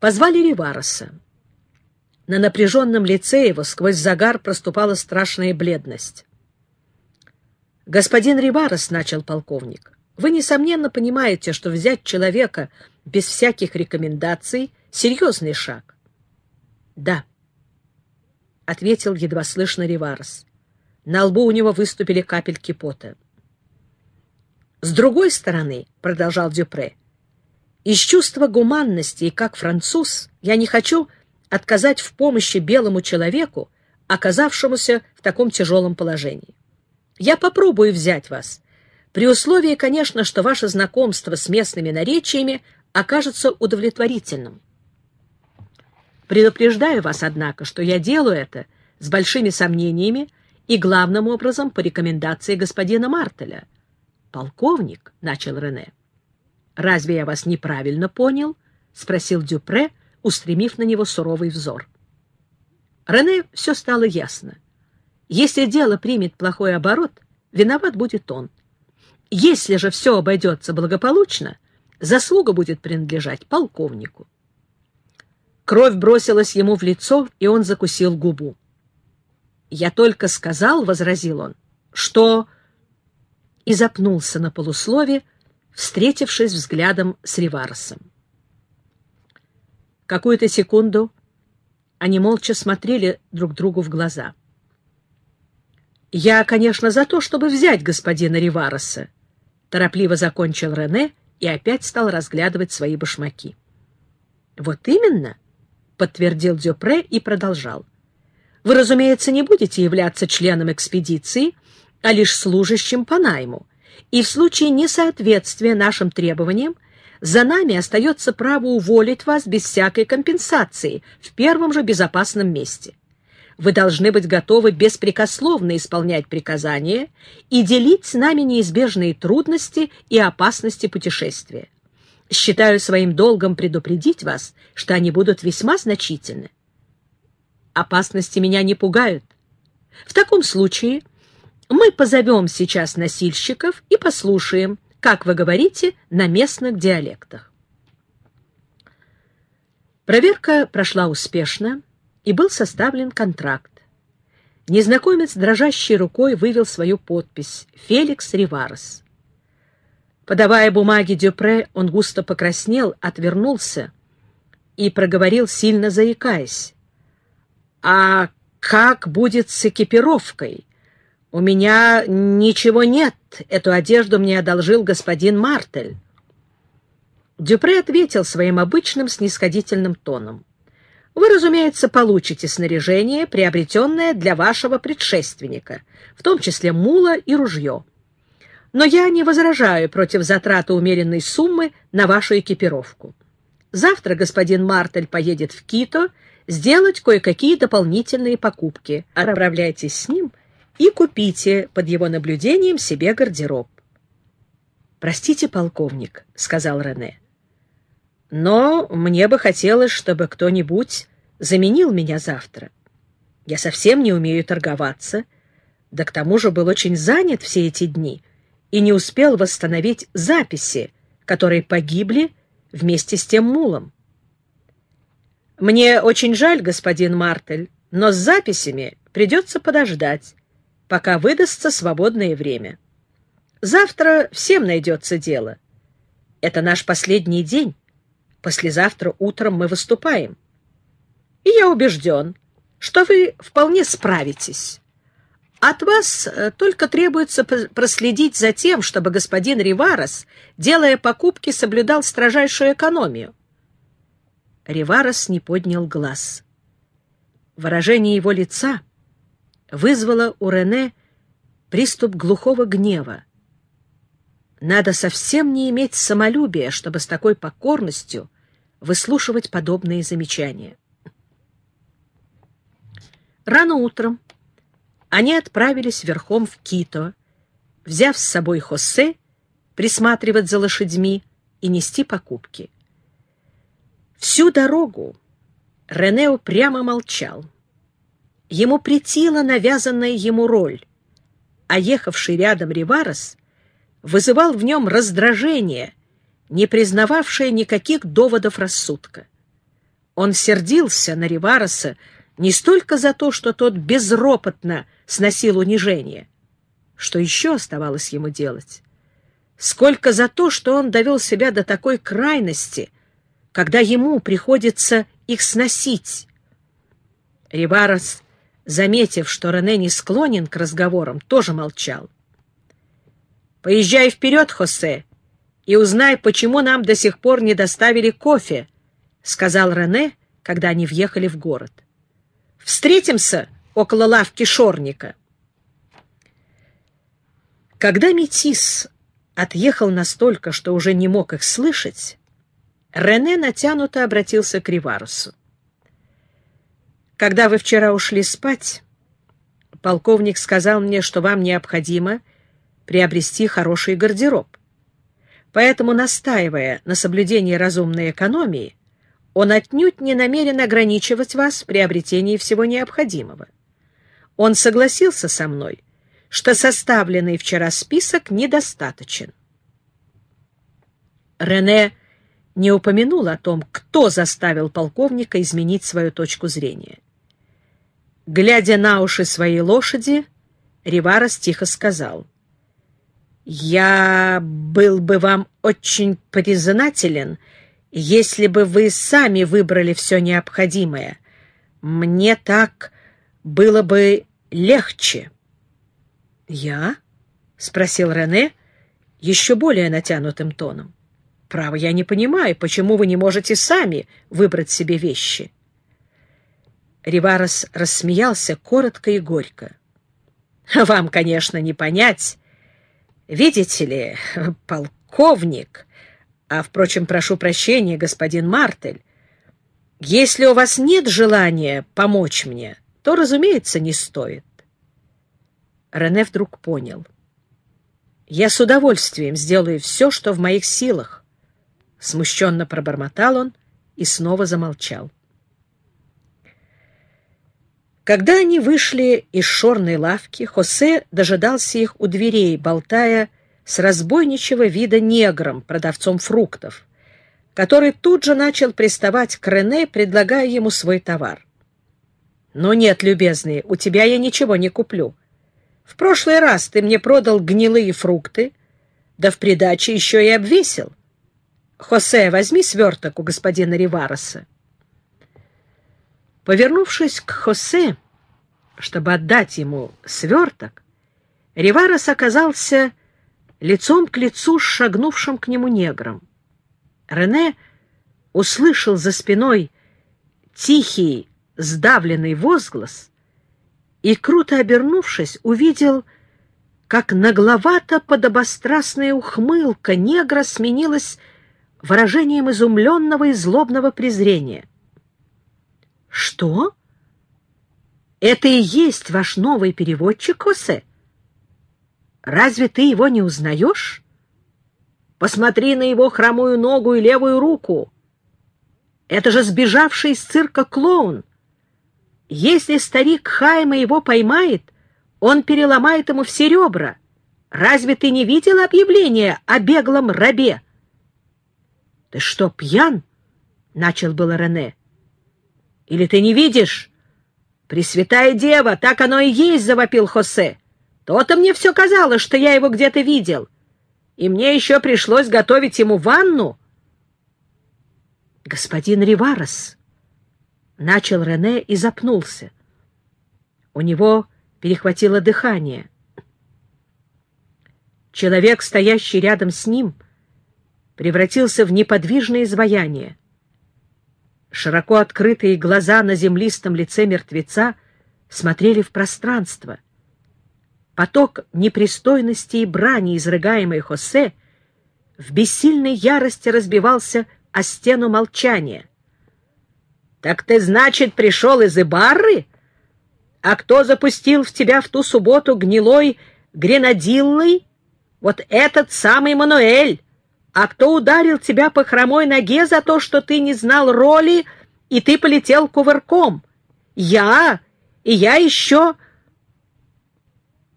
Позвали Ривароса. На напряженном лице его сквозь загар проступала страшная бледность. «Господин Риварос», — начал полковник, — «вы, несомненно, понимаете, что взять человека без всяких рекомендаций — серьезный шаг». «Да», — ответил едва слышно Риварос. На лбу у него выступили капельки пота. «С другой стороны», — продолжал Дюпре, — «из чувства гуманности и как француз я не хочу отказать в помощи белому человеку, оказавшемуся в таком тяжелом положении. Я попробую взять вас, при условии, конечно, что ваше знакомство с местными наречиями окажется удовлетворительным. Предупреждаю вас, однако, что я делаю это с большими сомнениями и главным образом по рекомендации господина Мартеля. «Полковник», — начал Рене. «Разве я вас неправильно понял?» — спросил Дюпре, устремив на него суровый взор. Рене все стало ясно. Если дело примет плохой оборот, виноват будет он. Если же все обойдется благополучно, заслуга будет принадлежать полковнику. Кровь бросилась ему в лицо, и он закусил губу. «Я только сказал, — возразил он, — что...» И запнулся на полуслове, встретившись взглядом с Риварсом. Какую-то секунду они молча смотрели друг другу в глаза. «Я, конечно, за то, чтобы взять господина Ривароса», — торопливо закончил Рене и опять стал разглядывать свои башмаки. «Вот именно», — подтвердил Дюпре и продолжал. «Вы, разумеется, не будете являться членом экспедиции, а лишь служащим по найму, и в случае несоответствия нашим требованиям за нами остается право уволить вас без всякой компенсации в первом же безопасном месте. Вы должны быть готовы беспрекословно исполнять приказания и делить с нами неизбежные трудности и опасности путешествия. Считаю своим долгом предупредить вас, что они будут весьма значительны. Опасности меня не пугают. В таком случае мы позовем сейчас носильщиков и послушаем, как вы говорите, на местных диалектах. Проверка прошла успешно, и был составлен контракт. Незнакомец дрожащей рукой вывел свою подпись «Феликс Риварес». Подавая бумаги Дюпре, он густо покраснел, отвернулся и проговорил, сильно заикаясь. «А как будет с экипировкой? У меня ничего нет. Эту одежду мне одолжил господин Мартель». Дюпре ответил своим обычным снисходительным тоном. Вы, разумеется, получите снаряжение, приобретенное для вашего предшественника, в том числе мула и ружье. Но я не возражаю против затраты умеренной суммы на вашу экипировку. Завтра господин Мартель поедет в Кито сделать кое-какие дополнительные покупки. Отправляйтесь с ним и купите под его наблюдением себе гардероб. «Простите, полковник», — сказал Рене, но мне бы хотелось, чтобы кто-нибудь заменил меня завтра. Я совсем не умею торговаться, да к тому же был очень занят все эти дни и не успел восстановить записи, которые погибли вместе с тем мулом. Мне очень жаль, господин Мартель, но с записями придется подождать, пока выдастся свободное время. Завтра всем найдется дело. Это наш последний день. Послезавтра утром мы выступаем. И я убежден, что вы вполне справитесь. От вас э, только требуется проследить за тем, чтобы господин Риварес, делая покупки, соблюдал строжайшую экономию. Риварес не поднял глаз. Выражение его лица вызвало у Рене приступ глухого гнева. Надо совсем не иметь самолюбия, чтобы с такой покорностью выслушивать подобные замечания. Рано утром они отправились верхом в Кито, взяв с собой Хосе, присматривать за лошадьми и нести покупки. Всю дорогу Ренео прямо молчал. Ему претила навязанная ему роль, а ехавший рядом Риварес вызывал в нем раздражение, не признававшее никаких доводов рассудка. Он сердился на Ривароса не столько за то, что тот безропотно сносил унижение, что еще оставалось ему делать, сколько за то, что он довел себя до такой крайности, когда ему приходится их сносить. Риварос, заметив, что Рене не склонен к разговорам, тоже молчал. «Поезжай вперед, Хосе, и узнай, почему нам до сих пор не доставили кофе», — сказал Рене, когда они въехали в город. «Встретимся около лавки Шорника». Когда Метис отъехал настолько, что уже не мог их слышать, Рене натянуто обратился к Риварусу. «Когда вы вчера ушли спать, полковник сказал мне, что вам необходимо приобрести хороший гардероб. Поэтому, настаивая на соблюдении разумной экономии, он отнюдь не намерен ограничивать вас в приобретении всего необходимого. Он согласился со мной, что составленный вчера список недостаточен. Рене не упомянул о том, кто заставил полковника изменить свою точку зрения. Глядя на уши своей лошади, Риварос тихо сказал, «Я был бы вам очень признателен, если бы вы сами выбрали все необходимое. Мне так было бы легче». «Я?» — спросил Рене еще более натянутым тоном. Право, я не понимаю, почему вы не можете сами выбрать себе вещи. Риварос рассмеялся коротко и горько. Вам, конечно, не понять. Видите ли, полковник, а, впрочем, прошу прощения, господин Мартель, если у вас нет желания помочь мне, то, разумеется, не стоит. Рене вдруг понял. Я с удовольствием сделаю все, что в моих силах, Смущенно пробормотал он и снова замолчал. Когда они вышли из шорной лавки, Хосе дожидался их у дверей, болтая с разбойничего вида негром, продавцом фруктов, который тут же начал приставать к Рене, предлагая ему свой товар. «Но нет, любезный, у тебя я ничего не куплю. В прошлый раз ты мне продал гнилые фрукты, да в придаче еще и обвесил. Хосе, возьми сверток у господина Ривароса. Повернувшись к Хосе, чтобы отдать ему сверток, Риварос оказался лицом к лицу с шагнувшим к нему негром. Рене услышал за спиной тихий, сдавленный возглас и, круто обернувшись, увидел, как нагловато-подобострастная ухмылка негра сменилась выражением изумленного и злобного презрения. «Что? Это и есть ваш новый переводчик, Хосе? Разве ты его не узнаешь? Посмотри на его хромую ногу и левую руку. Это же сбежавший из цирка клоун. Если старик Хайма его поймает, он переломает ему все ребра. Разве ты не видел объявление о беглом рабе?» — Ты что, пьян? — начал было Рене. — Или ты не видишь? — Пресвятая Дева, так оно и есть, — завопил Хосе. — То-то мне все казалось, что я его где-то видел. И мне еще пришлось готовить ему ванну. — Господин Риварес, — начал Рене и запнулся. У него перехватило дыхание. Человек, стоящий рядом с ним, — превратился в неподвижное изваяние. Широко открытые глаза на землистом лице мертвеца смотрели в пространство. Поток непристойности и брани, изрыгаемой Хосе, в бессильной ярости разбивался о стену молчания. «Так ты, значит, пришел из Ибарры? А кто запустил в тебя в ту субботу гнилой гренадиллой? Вот этот самый Мануэль!» А кто ударил тебя по хромой ноге за то, что ты не знал роли, и ты полетел кувырком? Я, и я еще